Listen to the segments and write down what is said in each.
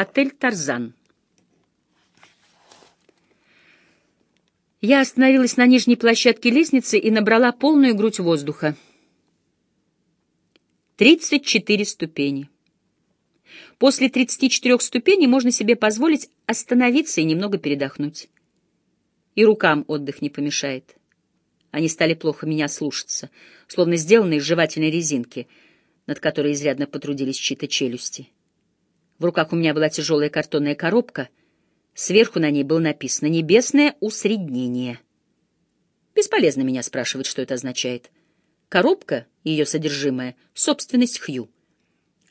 Отель «Тарзан». Я остановилась на нижней площадке лестницы и набрала полную грудь воздуха. Тридцать четыре ступени. После тридцати четырех ступеней можно себе позволить остановиться и немного передохнуть. И рукам отдых не помешает. Они стали плохо меня слушаться, словно сделанные из жевательной резинки, над которой изрядно потрудились чьи-то челюсти. В руках у меня была тяжелая картонная коробка. Сверху на ней было написано «Небесное усреднение». Бесполезно меня спрашивать, что это означает. Коробка и ее содержимое — собственность Хью.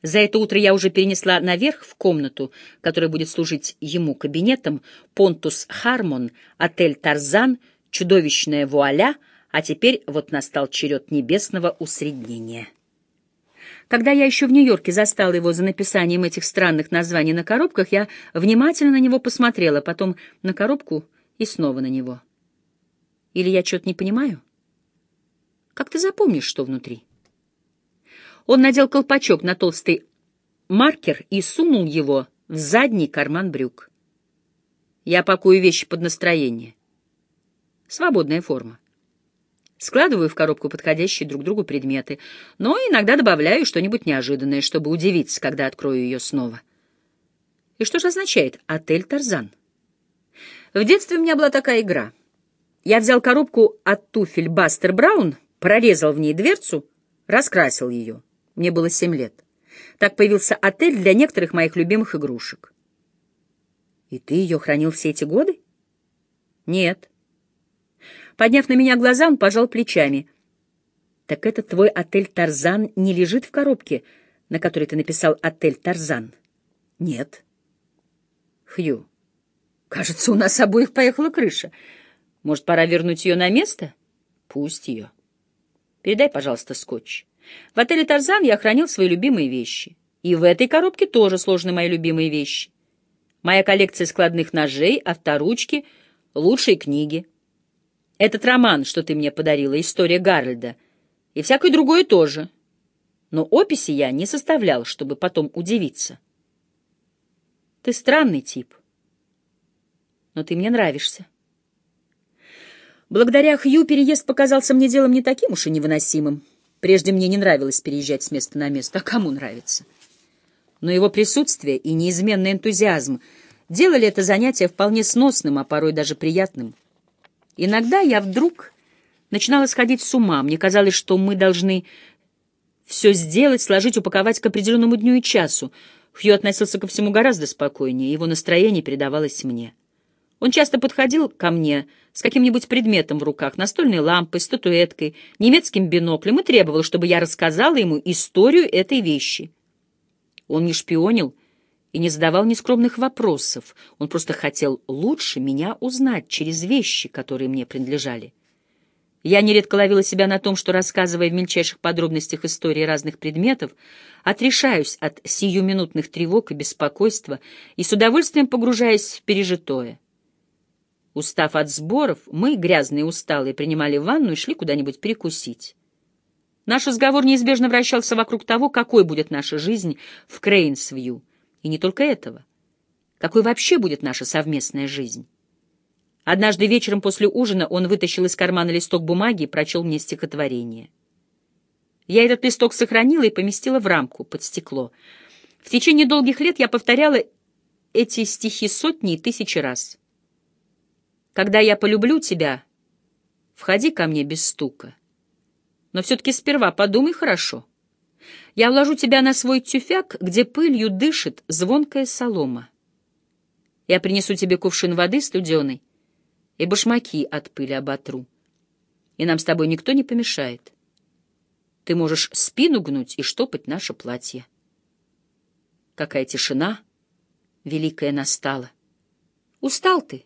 За это утро я уже перенесла наверх в комнату, которая будет служить ему кабинетом, Понтус Хармон, отель Тарзан, чудовищная вуаля, а теперь вот настал черед небесного усреднения. Когда я еще в Нью-Йорке застала его за написанием этих странных названий на коробках, я внимательно на него посмотрела, потом на коробку и снова на него. Или я что-то не понимаю? Как ты запомнишь, что внутри? Он надел колпачок на толстый маркер и сунул его в задний карман брюк. Я пакую вещи под настроение. Свободная форма. Складываю в коробку подходящие друг другу предметы, но иногда добавляю что-нибудь неожиданное, чтобы удивиться, когда открою ее снова. И что же означает «Отель Тарзан»? В детстве у меня была такая игра. Я взял коробку от туфель Бастер Браун, прорезал в ней дверцу, раскрасил ее. Мне было семь лет. Так появился отель для некоторых моих любимых игрушек. И ты ее хранил все эти годы? Нет. Подняв на меня глаза, он пожал плечами. «Так это твой отель «Тарзан» не лежит в коробке, на которой ты написал «Отель Тарзан»?» «Нет». «Хью, кажется, у нас обоих поехала крыша. Может, пора вернуть ее на место?» «Пусть ее. Передай, пожалуйста, скотч. В отеле «Тарзан» я хранил свои любимые вещи. И в этой коробке тоже сложны мои любимые вещи. Моя коллекция складных ножей, авторучки, лучшие книги — этот роман, что ты мне подарила, история Гарольда, и всякое другое тоже. Но описи я не составлял, чтобы потом удивиться. Ты странный тип, но ты мне нравишься. Благодаря Хью переезд показался мне делом не таким уж и невыносимым. Прежде мне не нравилось переезжать с места на место, а кому нравится? Но его присутствие и неизменный энтузиазм делали это занятие вполне сносным, а порой даже приятным. Иногда я вдруг начинала сходить с ума. Мне казалось, что мы должны все сделать, сложить, упаковать к определенному дню и часу. Хью относился ко всему гораздо спокойнее, его настроение передавалось мне. Он часто подходил ко мне с каким-нибудь предметом в руках, настольной лампой, статуэткой, немецким биноклем и требовал, чтобы я рассказала ему историю этой вещи. Он не шпионил и не задавал нескромных вопросов. Он просто хотел лучше меня узнать через вещи, которые мне принадлежали. Я нередко ловила себя на том, что, рассказывая в мельчайших подробностях истории разных предметов, отрешаюсь от сиюминутных тревог и беспокойства и с удовольствием погружаясь в пережитое. Устав от сборов, мы, грязные и усталые, принимали ванну и шли куда-нибудь перекусить. Наш разговор неизбежно вращался вокруг того, какой будет наша жизнь в Крейнсвью, и не только этого. Какой вообще будет наша совместная жизнь? Однажды вечером после ужина он вытащил из кармана листок бумаги и прочел мне стихотворение. Я этот листок сохранила и поместила в рамку под стекло. В течение долгих лет я повторяла эти стихи сотни и тысячи раз. «Когда я полюблю тебя, входи ко мне без стука. Но все-таки сперва подумай хорошо». Я вложу тебя на свой тюфяк, где пылью дышит звонкая солома. Я принесу тебе кувшин воды студеной и башмаки от пыли оботру. И нам с тобой никто не помешает. Ты можешь спину гнуть и штопать наше платье. Какая тишина великая настала. Устал ты?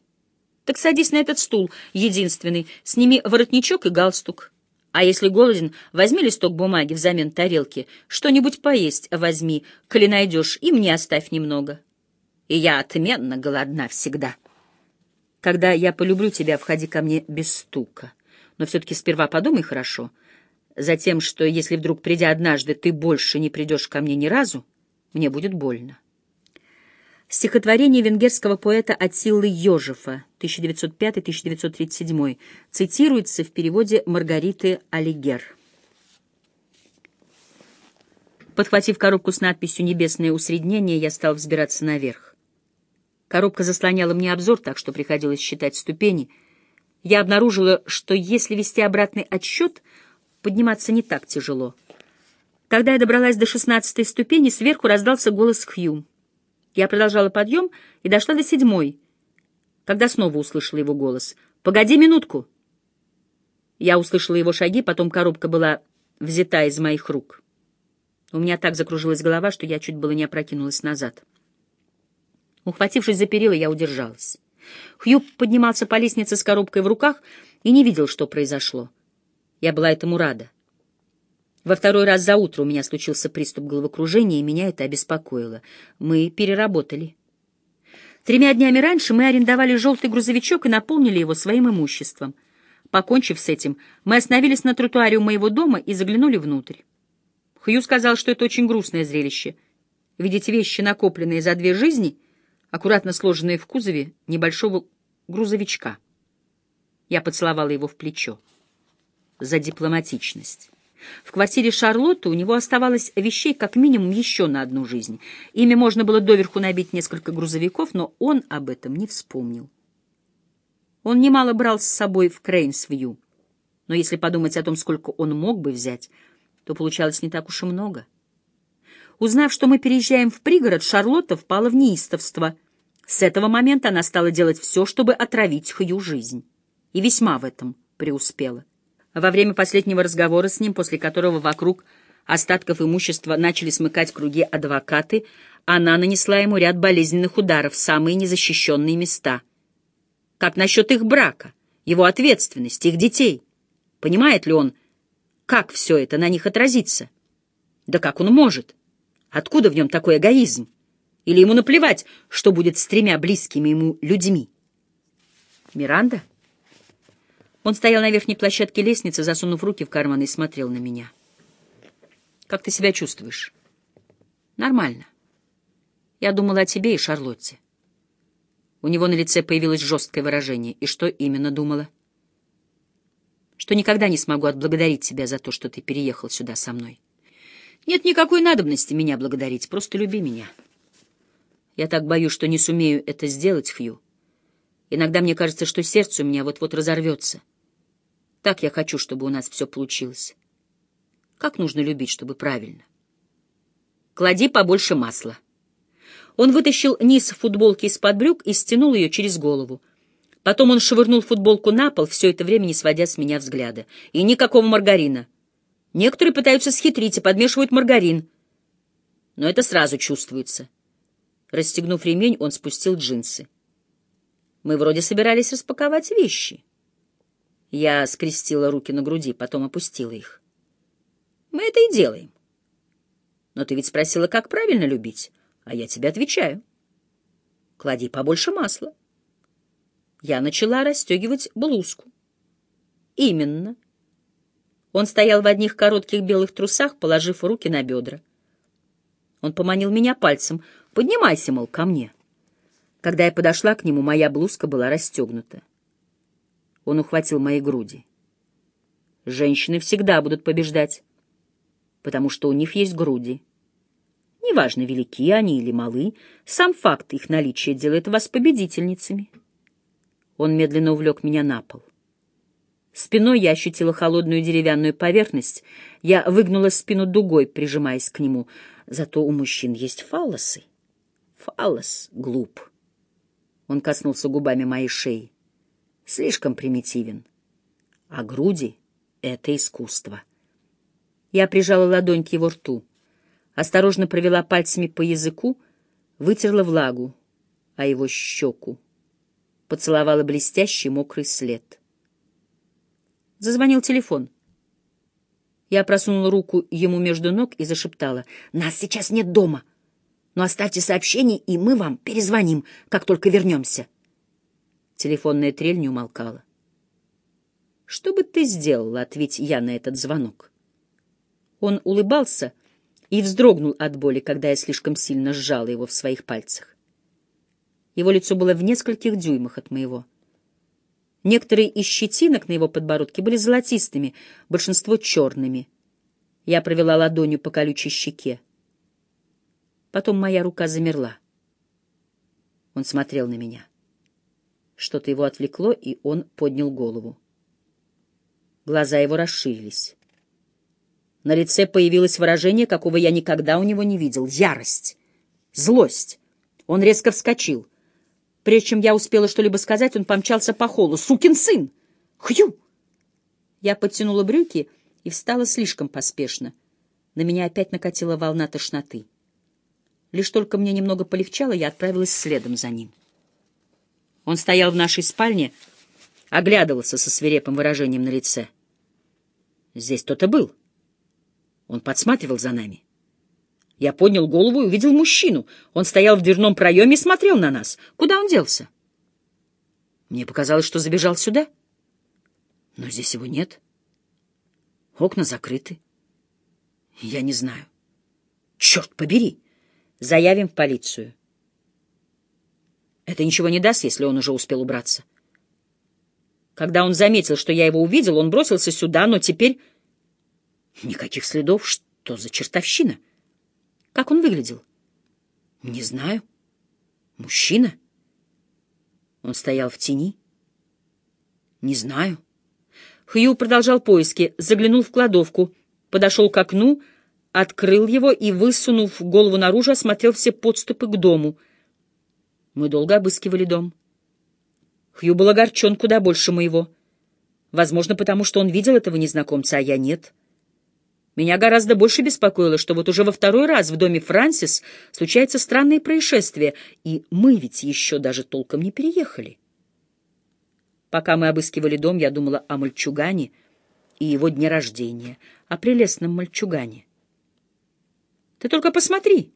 Так садись на этот стул, единственный, сними воротничок и галстук. А если голоден, возьми листок бумаги взамен тарелки, что-нибудь поесть возьми, коли найдешь, и мне оставь немного. И я отменно голодна всегда. Когда я полюблю тебя, входи ко мне без стука. Но все-таки сперва подумай хорошо. Затем, что если вдруг, придя однажды, ты больше не придешь ко мне ни разу, мне будет больно. Стихотворение венгерского поэта Атиллы Йожефа 1905-1937 цитируется в переводе Маргариты Алигер. Подхватив коробку с надписью «Небесное усреднение», я стал взбираться наверх. Коробка заслоняла мне обзор, так что приходилось считать ступени. Я обнаружила, что если вести обратный отсчет, подниматься не так тяжело. Когда я добралась до шестнадцатой ступени, сверху раздался голос Хью. Я продолжала подъем и дошла до седьмой, когда снова услышала его голос. «Погоди минутку!» Я услышала его шаги, потом коробка была взята из моих рук. У меня так закружилась голова, что я чуть было не опрокинулась назад. Ухватившись за перила, я удержалась. Хью поднимался по лестнице с коробкой в руках и не видел, что произошло. Я была этому рада. Во второй раз за утро у меня случился приступ головокружения, и меня это обеспокоило. Мы переработали. Тремя днями раньше мы арендовали желтый грузовичок и наполнили его своим имуществом. Покончив с этим, мы остановились на тротуаре у моего дома и заглянули внутрь. Хью сказал, что это очень грустное зрелище. Видеть вещи, накопленные за две жизни, аккуратно сложенные в кузове небольшого грузовичка. Я поцеловала его в плечо. За дипломатичность. В квартире Шарлотты у него оставалось вещей как минимум еще на одну жизнь. Ими можно было доверху набить несколько грузовиков, но он об этом не вспомнил. Он немало брал с собой в Крейнсвью, но если подумать о том, сколько он мог бы взять, то получалось не так уж и много. Узнав, что мы переезжаем в пригород, Шарлотта впала в неистовство. С этого момента она стала делать все, чтобы отравить Хью жизнь. И весьма в этом преуспела. Во время последнего разговора с ним, после которого вокруг остатков имущества начали смыкать круги адвокаты, она нанесла ему ряд болезненных ударов в самые незащищенные места. Как насчет их брака, его ответственности, их детей? Понимает ли он, как все это на них отразится? Да как он может? Откуда в нем такой эгоизм? Или ему наплевать, что будет с тремя близкими ему людьми? Миранда? Он стоял на верхней площадке лестницы, засунув руки в карман и смотрел на меня. «Как ты себя чувствуешь?» «Нормально. Я думала о тебе и Шарлотте». У него на лице появилось жесткое выражение. И что именно думала? «Что никогда не смогу отблагодарить тебя за то, что ты переехал сюда со мной. Нет никакой надобности меня благодарить, просто люби меня. Я так боюсь, что не сумею это сделать, Хью. Иногда мне кажется, что сердце у меня вот-вот разорвется». Так я хочу, чтобы у нас все получилось. Как нужно любить, чтобы правильно? Клади побольше масла. Он вытащил низ футболки из-под брюк и стянул ее через голову. Потом он швырнул футболку на пол, все это время не сводя с меня взгляда. И никакого маргарина. Некоторые пытаются схитрить и подмешивают маргарин. Но это сразу чувствуется. Расстегнув ремень, он спустил джинсы. Мы вроде собирались распаковать вещи. Я скрестила руки на груди, потом опустила их. Мы это и делаем. Но ты ведь спросила, как правильно любить, а я тебе отвечаю. Клади побольше масла. Я начала расстегивать блузку. Именно. Он стоял в одних коротких белых трусах, положив руки на бедра. Он поманил меня пальцем. «Поднимайся, мол, ко мне». Когда я подошла к нему, моя блузка была расстегнута. Он ухватил мои груди. Женщины всегда будут побеждать, потому что у них есть груди. Неважно, велики они или малы, сам факт их наличия делает вас победительницами. Он медленно увлек меня на пол. Спиной я ощутила холодную деревянную поверхность. Я выгнула спину дугой, прижимаясь к нему. Зато у мужчин есть фаллосы. Фаллос глуп. Он коснулся губами моей шеи слишком примитивен. А груди — это искусство. Я прижала ладонь к его рту, осторожно провела пальцами по языку, вытерла влагу, а его щеку, поцеловала блестящий мокрый след. Зазвонил телефон. Я просунула руку ему между ног и зашептала. «Нас сейчас нет дома, но оставьте сообщение, и мы вам перезвоним, как только вернемся». Телефонная трель не умолкала. «Что бы ты сделала?» — ответь я на этот звонок. Он улыбался и вздрогнул от боли, когда я слишком сильно сжала его в своих пальцах. Его лицо было в нескольких дюймах от моего. Некоторые из щетинок на его подбородке были золотистыми, большинство — черными. Я провела ладонью по колючей щеке. Потом моя рука замерла. Он смотрел на меня. Что-то его отвлекло, и он поднял голову. Глаза его расширились. На лице появилось выражение, какого я никогда у него не видел — ярость, злость. Он резко вскочил. Прежде чем я успела что-либо сказать, он помчался по холлу. «Сукин сын! Хью!» Я подтянула брюки и встала слишком поспешно. На меня опять накатила волна тошноты. Лишь только мне немного полегчало, я отправилась следом за ним. Он стоял в нашей спальне, оглядывался со свирепым выражением на лице. Здесь кто-то был. Он подсматривал за нами. Я поднял голову и увидел мужчину. Он стоял в дверном проеме и смотрел на нас. Куда он делся? Мне показалось, что забежал сюда. Но здесь его нет. Окна закрыты. Я не знаю. Черт побери! Заявим в полицию. Это ничего не даст, если он уже успел убраться. Когда он заметил, что я его увидел, он бросился сюда, но теперь... Никаких следов. Что за чертовщина? Как он выглядел? Не знаю. Мужчина? Он стоял в тени? Не знаю. Хью продолжал поиски, заглянул в кладовку, подошел к окну, открыл его и, высунув голову наружу, осмотрел все подступы к дому. Мы долго обыскивали дом. Хью был огорчен куда больше моего. Возможно, потому что он видел этого незнакомца, а я нет. Меня гораздо больше беспокоило, что вот уже во второй раз в доме Франсис случается странное происшествие, и мы ведь еще даже толком не переехали. Пока мы обыскивали дом, я думала о мальчугане и его дне рождения, о прелестном мальчугане. Ты только посмотри!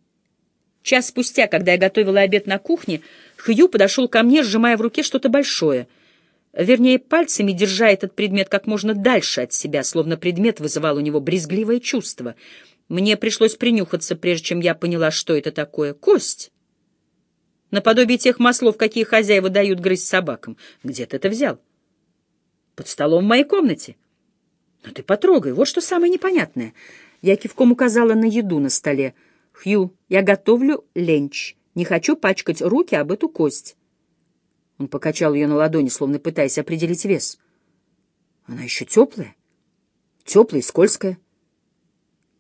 Час спустя, когда я готовила обед на кухне, Хью подошел ко мне, сжимая в руке что-то большое — вернее, пальцами держа этот предмет как можно дальше от себя, словно предмет вызывал у него брезгливое чувство. Мне пришлось принюхаться, прежде чем я поняла, что это такое. Кость. Наподобие тех маслов, какие хозяева дают грызть собакам. Где ты это взял? Под столом в моей комнате. Ну ты потрогай, вот что самое непонятное. Я кивком указала на еду на столе. Хью, я готовлю ленч. Не хочу пачкать руки об эту кость. Он покачал ее на ладони, словно пытаясь определить вес. Она еще теплая, теплая и скользкая.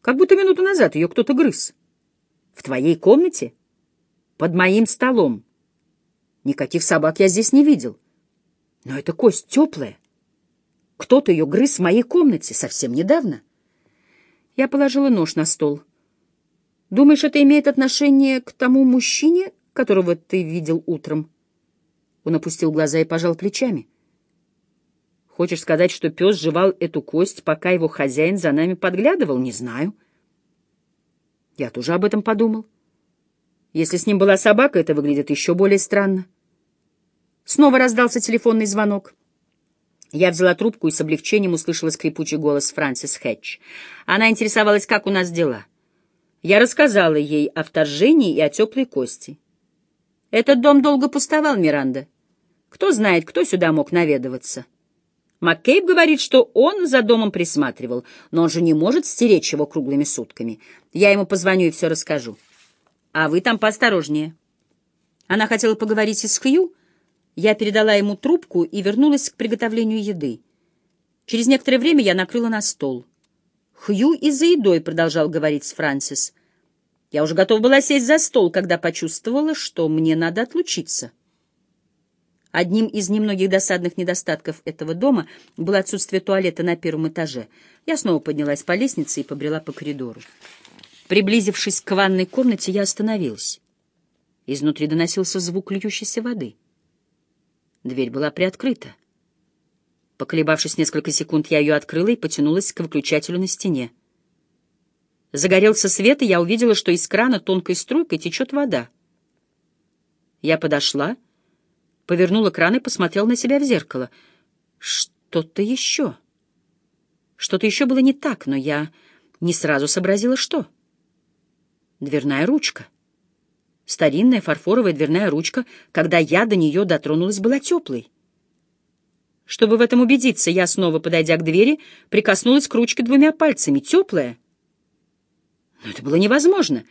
Как будто минуту назад ее кто-то грыз. В твоей комнате? Под моим столом. Никаких собак я здесь не видел. Но эта кость теплая. Кто-то ее грыз в моей комнате совсем недавно. Я положила нож на стол. Думаешь, это имеет отношение к тому мужчине, которого ты видел утром? Он опустил глаза и пожал плечами. Хочешь сказать, что пес жевал эту кость, пока его хозяин за нами подглядывал? Не знаю. Я тоже об этом подумал. Если с ним была собака, это выглядит еще более странно. Снова раздался телефонный звонок. Я взяла трубку и с облегчением услышала скрипучий голос Фрэнсис Хэтч. Она интересовалась, как у нас дела. Я рассказала ей о вторжении и о теплой кости. «Этот дом долго пустовал, Миранда. Кто знает, кто сюда мог наведываться. Маккейб говорит, что он за домом присматривал, но он же не может стеречь его круглыми сутками. Я ему позвоню и все расскажу. А вы там поосторожнее. Она хотела поговорить и с Хью. Я передала ему трубку и вернулась к приготовлению еды. Через некоторое время я накрыла на стол. Хью и за едой продолжал говорить с Франсис. Я уже готова была сесть за стол, когда почувствовала, что мне надо отлучиться. Одним из немногих досадных недостатков этого дома было отсутствие туалета на первом этаже. Я снова поднялась по лестнице и побрела по коридору. Приблизившись к ванной комнате, я остановилась. Изнутри доносился звук льющейся воды. Дверь была приоткрыта. Поколебавшись несколько секунд, я ее открыла и потянулась к выключателю на стене. Загорелся свет, и я увидела, что из крана тонкой струйкой течет вода. Я подошла повернула кран и посмотрел на себя в зеркало. Что-то еще. Что-то еще было не так, но я не сразу сообразила, что. Дверная ручка. Старинная фарфоровая дверная ручка, когда я до нее дотронулась, была теплой. Чтобы в этом убедиться, я, снова подойдя к двери, прикоснулась к ручке двумя пальцами. Теплая. Но это было невозможно.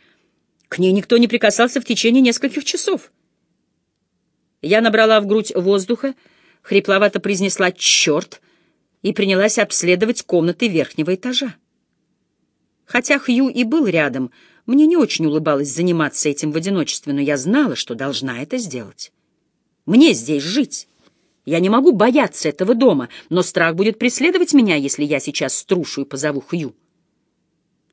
К ней никто не прикасался в течение нескольких часов. Я набрала в грудь воздуха, хрипловато произнесла «черт» и принялась обследовать комнаты верхнего этажа. Хотя Хью и был рядом, мне не очень улыбалось заниматься этим в одиночестве, но я знала, что должна это сделать. Мне здесь жить. Я не могу бояться этого дома, но страх будет преследовать меня, если я сейчас струшу и позову Хью.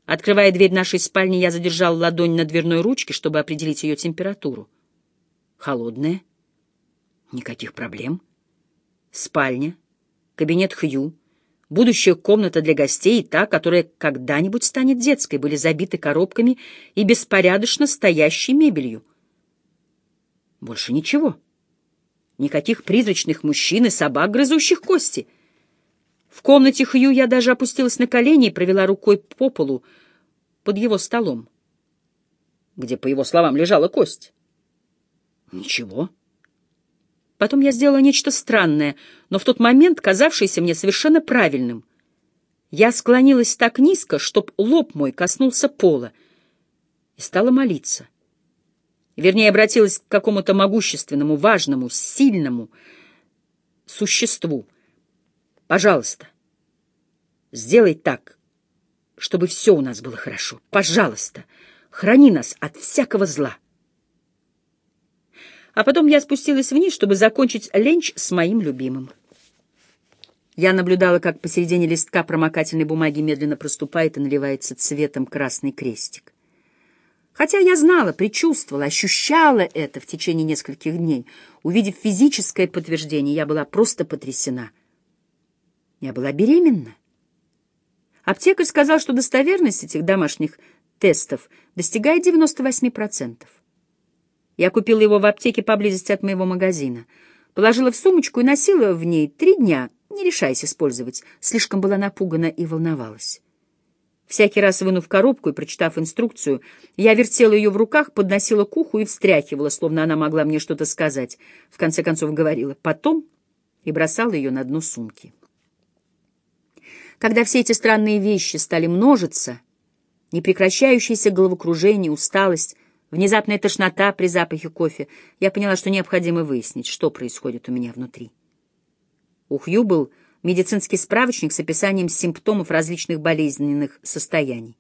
Открывая дверь нашей спальни, я задержал ладонь на дверной ручке, чтобы определить ее температуру. Холодная. Никаких проблем. Спальня. Кабинет Хью Будущая комната для гостей и та, которая когда-нибудь станет детской, были забиты коробками и беспорядочно стоящей мебелью. Больше ничего. Никаких призрачных мужчин и собак, грызущих кости. В комнате Хью я даже опустилась на колени и провела рукой по полу под его столом, где, по его словам, лежала кость. Ничего. Потом я сделала нечто странное, но в тот момент казавшееся мне совершенно правильным. Я склонилась так низко, чтоб лоб мой коснулся пола, и стала молиться. Вернее, обратилась к какому-то могущественному, важному, сильному существу. Пожалуйста, сделай так, чтобы все у нас было хорошо. Пожалуйста, храни нас от всякого зла. А потом я спустилась вниз, чтобы закончить ленч с моим любимым. Я наблюдала, как посередине листка промокательной бумаги медленно проступает и наливается цветом красный крестик. Хотя я знала, предчувствовала, ощущала это в течение нескольких дней, увидев физическое подтверждение, я была просто потрясена. Я была беременна. Аптекарь сказал, что достоверность этих домашних тестов достигает 98%. Я купила его в аптеке поблизости от моего магазина. Положила в сумочку и носила в ней три дня, не решаясь использовать. Слишком была напугана и волновалась. Всякий раз, вынув коробку и прочитав инструкцию, я вертела ее в руках, подносила к уху и встряхивала, словно она могла мне что-то сказать. В конце концов говорила «потом» и бросала ее на дно сумки. Когда все эти странные вещи стали множиться, непрекращающееся головокружение, усталость, Внезапная тошнота при запахе кофе. Я поняла, что необходимо выяснить, что происходит у меня внутри. У Хью был медицинский справочник с описанием симптомов различных болезненных состояний.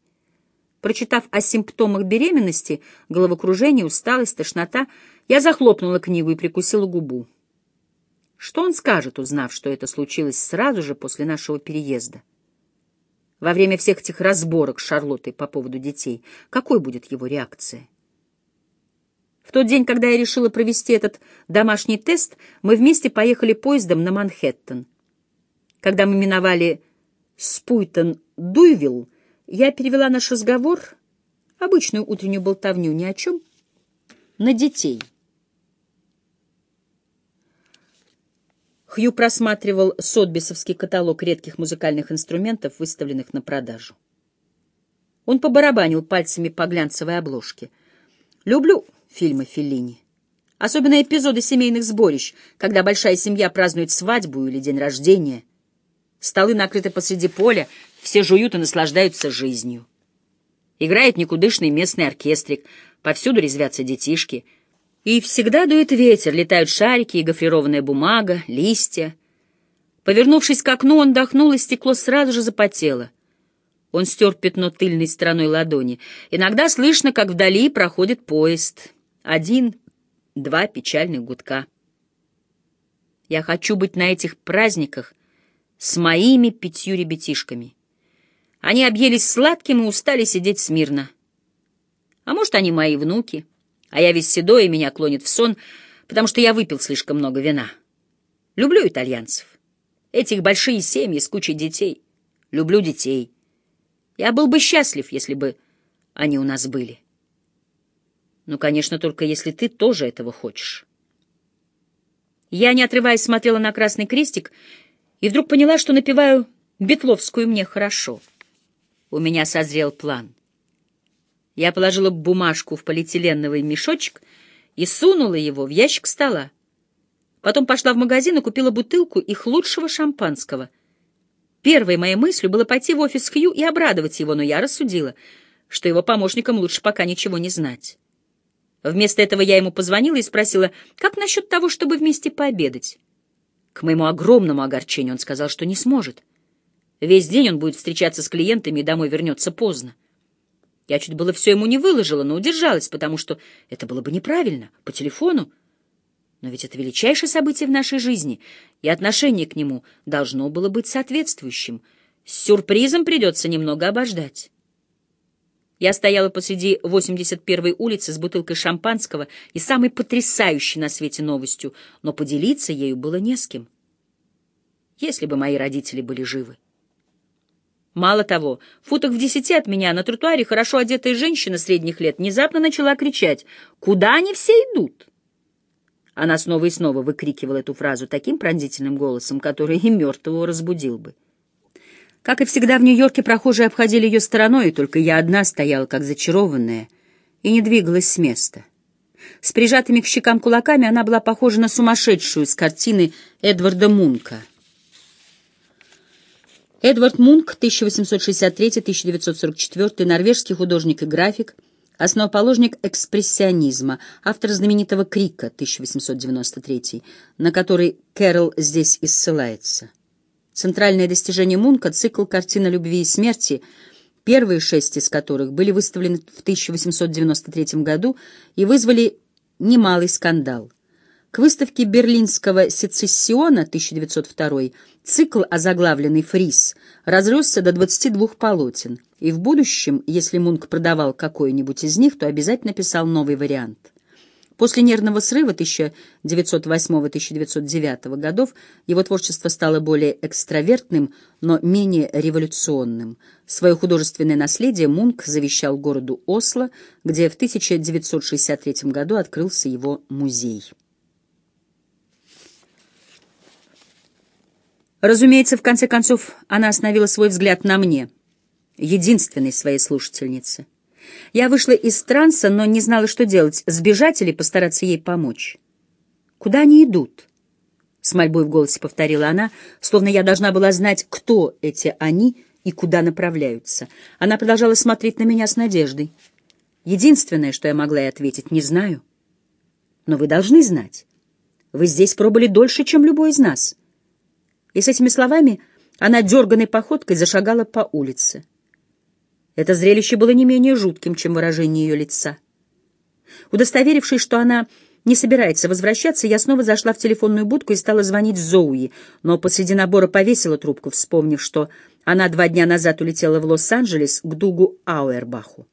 Прочитав о симптомах беременности, головокружение, усталость, тошнота, я захлопнула книгу и прикусила губу. Что он скажет, узнав, что это случилось сразу же после нашего переезда? Во время всех этих разборок с Шарлоттой по поводу детей, какой будет его реакция? В тот день, когда я решила провести этот домашний тест, мы вместе поехали поездом на Манхэттен. Когда мы миновали Спуйтон-Дуйвилл, я перевела наш разговор, обычную утреннюю болтовню ни о чем, на детей. Хью просматривал сотбисовский каталог редких музыкальных инструментов, выставленных на продажу. Он побарабанил пальцами по глянцевой обложке. «Люблю фильмы Феллини. Особенно эпизоды семейных сборищ, когда большая семья празднует свадьбу или день рождения. Столы накрыты посреди поля, все жуют и наслаждаются жизнью. Играет никудышный местный оркестрик, повсюду резвятся детишки. И всегда дует ветер, летают шарики и гофрированная бумага, листья. Повернувшись к окну, он дохнул, и стекло сразу же запотело. Он стер пятно тыльной стороной ладони. Иногда слышно, как вдали проходит поезд. Один, два печальных гудка. Я хочу быть на этих праздниках с моими пятью ребятишками. Они объелись сладким и устали сидеть смирно. А может, они мои внуки, а я весь седой, и меня клонит в сон, потому что я выпил слишком много вина. Люблю итальянцев. Этих большие семьи с кучей детей. Люблю детей. Я был бы счастлив, если бы они у нас были. Ну, конечно, только если ты тоже этого хочешь. Я, не отрываясь, смотрела на красный крестик и вдруг поняла, что напеваю Бетловскую мне хорошо. У меня созрел план. Я положила бумажку в полиэтиленовый мешочек и сунула его в ящик стола. Потом пошла в магазин и купила бутылку их лучшего шампанского. Первой моей мыслью было пойти в офис Хью и обрадовать его, но я рассудила, что его помощникам лучше пока ничего не знать. Вместо этого я ему позвонила и спросила, как насчет того, чтобы вместе пообедать. К моему огромному огорчению он сказал, что не сможет. Весь день он будет встречаться с клиентами и домой вернется поздно. Я чуть было все ему не выложила, но удержалась, потому что это было бы неправильно, по телефону. Но ведь это величайшее событие в нашей жизни, и отношение к нему должно было быть соответствующим. С сюрпризом придется немного обождать. Я стояла посреди 81-й улицы с бутылкой шампанского и самой потрясающей на свете новостью, но поделиться ею было не с кем. Если бы мои родители были живы. Мало того, в футах в десяти от меня на тротуаре хорошо одетая женщина средних лет внезапно начала кричать «Куда они все идут?» Она снова и снова выкрикивала эту фразу таким пронзительным голосом, который и мертвого разбудил бы. Как и всегда в Нью-Йорке, прохожие обходили ее стороной, и только я одна стояла, как зачарованная, и не двигалась с места. С прижатыми к щекам кулаками она была похожа на сумасшедшую с картины Эдварда Мунка — Эдвард Мунк, 1863-1944, норвежский художник и график, основоположник экспрессионизма, автор знаменитого «Крика» 1893, на который Кэрол здесь и ссылается. Центральное достижение Мунка — цикл «Картина любви и смерти», первые шесть из которых были выставлены в 1893 году и вызвали немалый скандал. К выставке берлинского сецессиона 1902 цикл, озаглавленный «Фриз», разросся до 22 полотен, и в будущем, если Мунк продавал какой-нибудь из них, то обязательно писал новый вариант. После нервного срыва 1908-1909 годов его творчество стало более экстравертным, но менее революционным. Свое художественное наследие Мунк завещал городу Осло, где в 1963 году открылся его музей. Разумеется, в конце концов, она остановила свой взгляд на мне, единственной своей слушательнице. Я вышла из транса, но не знала, что делать, сбежать или постараться ей помочь. «Куда они идут?» — с мольбой в голосе повторила она, словно я должна была знать, кто эти «они» и куда направляются. Она продолжала смотреть на меня с надеждой. Единственное, что я могла ей ответить, не знаю. Но вы должны знать. Вы здесь пробыли дольше, чем любой из нас. И с этими словами она дерганной походкой зашагала по улице. Это зрелище было не менее жутким, чем выражение ее лица. Удостоверившись, что она не собирается возвращаться, я снова зашла в телефонную будку и стала звонить Зоуи, но посреди набора повесила трубку, вспомнив, что она два дня назад улетела в Лос-Анджелес к Дугу Ауэрбаху.